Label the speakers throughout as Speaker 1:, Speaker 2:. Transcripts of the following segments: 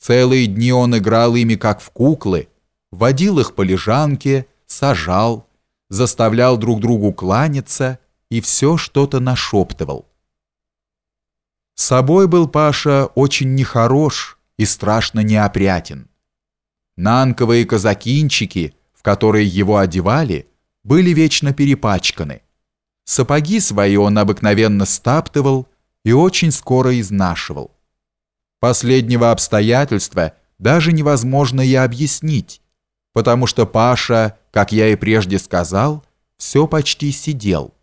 Speaker 1: Целые дни он играл ими как в куклы, водил их по лежанке, сажал, заставлял друг другу кланяться и все что-то нашептывал. Собой был Паша очень нехорош и страшно неопрятен. Нанковые казакинчики, в которые его одевали, были вечно перепачканы. Сапоги свои он обыкновенно стаптывал и очень скоро изнашивал. Последнего обстоятельства даже невозможно и объяснить, потому что Паша, как я и прежде сказал, все почти сидел.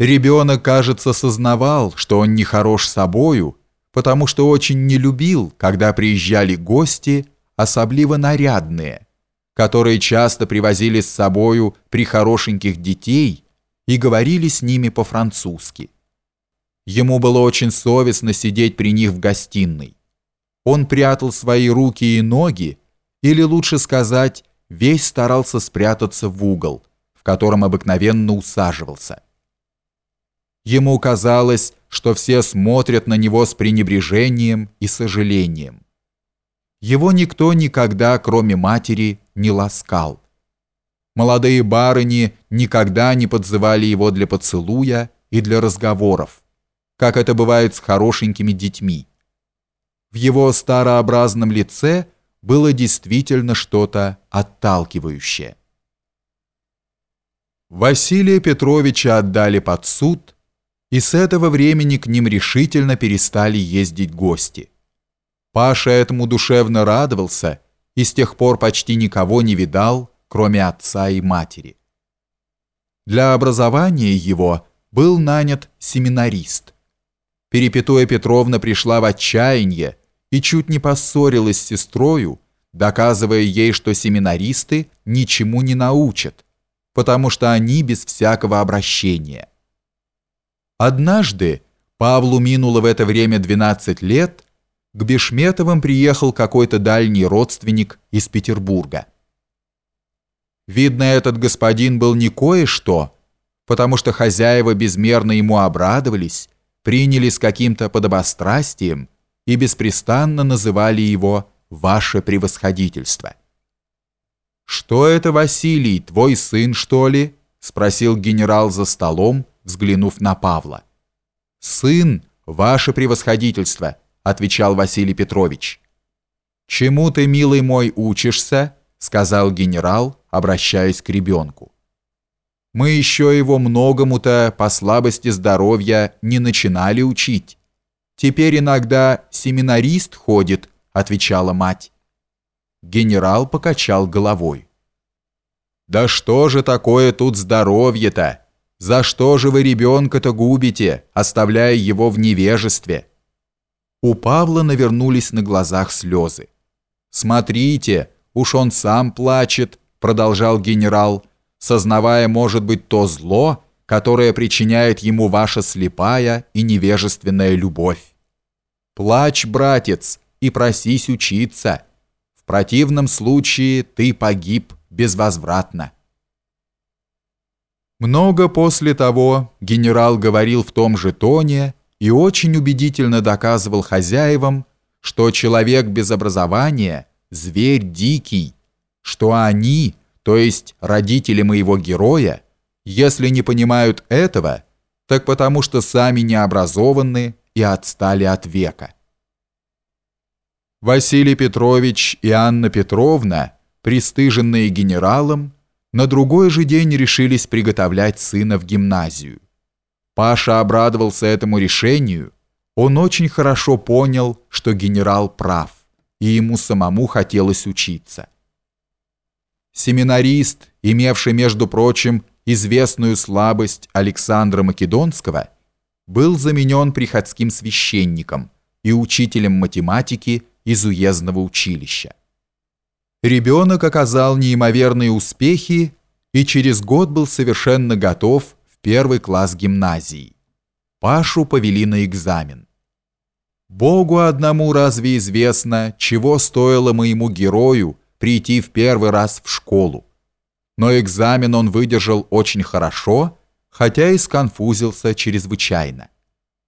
Speaker 1: Ребенок, кажется, сознавал, что он не хорош собою, потому что очень не любил, когда приезжали гости, особливо нарядные, которые часто привозили с собою прихорошеньких детей и говорили с ними по-французски. Ему было очень совестно сидеть при них в гостиной. Он прятал свои руки и ноги, или лучше сказать, весь старался спрятаться в угол, в котором обыкновенно усаживался. Ему казалось, что все смотрят на него с пренебрежением и сожалением. Его никто никогда, кроме матери, не ласкал. Молодые барыни никогда не подзывали его для поцелуя и для разговоров, как это бывает с хорошенькими детьми. В его старообразном лице было действительно что-то отталкивающее. Василия Петровича отдали под суд, и с этого времени к ним решительно перестали ездить гости. Паша этому душевно радовался и с тех пор почти никого не видал, кроме отца и матери. Для образования его был нанят семинарист. Перепетуя Петровна пришла в отчаяние и чуть не поссорилась с сестрою, доказывая ей, что семинаристы ничему не научат, потому что они без всякого обращения. Однажды, Павлу минуло в это время 12 лет, к Бешметовым приехал какой-то дальний родственник из Петербурга. Видно, этот господин был не кое-что, потому что хозяева безмерно ему обрадовались, приняли с каким-то подобострастием и беспрестанно называли его «Ваше превосходительство». «Что это, Василий, твой сын, что ли?» — спросил генерал за столом, взглянув на Павла. «Сын, ваше превосходительство», — отвечал Василий Петрович. «Чему ты, милый мой, учишься?» — сказал генерал, обращаясь к ребенку. «Мы еще его многому-то по слабости здоровья не начинали учить. Теперь иногда семинарист ходит», — отвечала мать. Генерал покачал головой. «Да что же такое тут здоровье-то?» За что же вы ребенка-то губите, оставляя его в невежестве?» У Павла навернулись на глазах слезы. «Смотрите, уж он сам плачет», — продолжал генерал, сознавая, может быть, то зло, которое причиняет ему ваша слепая и невежественная любовь. «Плачь, братец, и просись учиться. В противном случае ты погиб безвозвратно». Много после того генерал говорил в том же тоне и очень убедительно доказывал хозяевам, что человек без образования – зверь дикий, что они, то есть родители моего героя, если не понимают этого, так потому что сами не образованы и отстали от века. Василий Петрович и Анна Петровна, пристыженные генералом, на другой же день решились приготовлять сына в гимназию. Паша обрадовался этому решению. Он очень хорошо понял, что генерал прав, и ему самому хотелось учиться. Семинарист, имевший, между прочим, известную слабость Александра Македонского, был заменен приходским священником и учителем математики из уездного училища. Ребенок оказал неимоверные успехи и через год был совершенно готов в первый класс гимназии. Пашу повели на экзамен. Богу одному разве известно, чего стоило моему герою прийти в первый раз в школу. Но экзамен он выдержал очень хорошо, хотя и сконфузился чрезвычайно.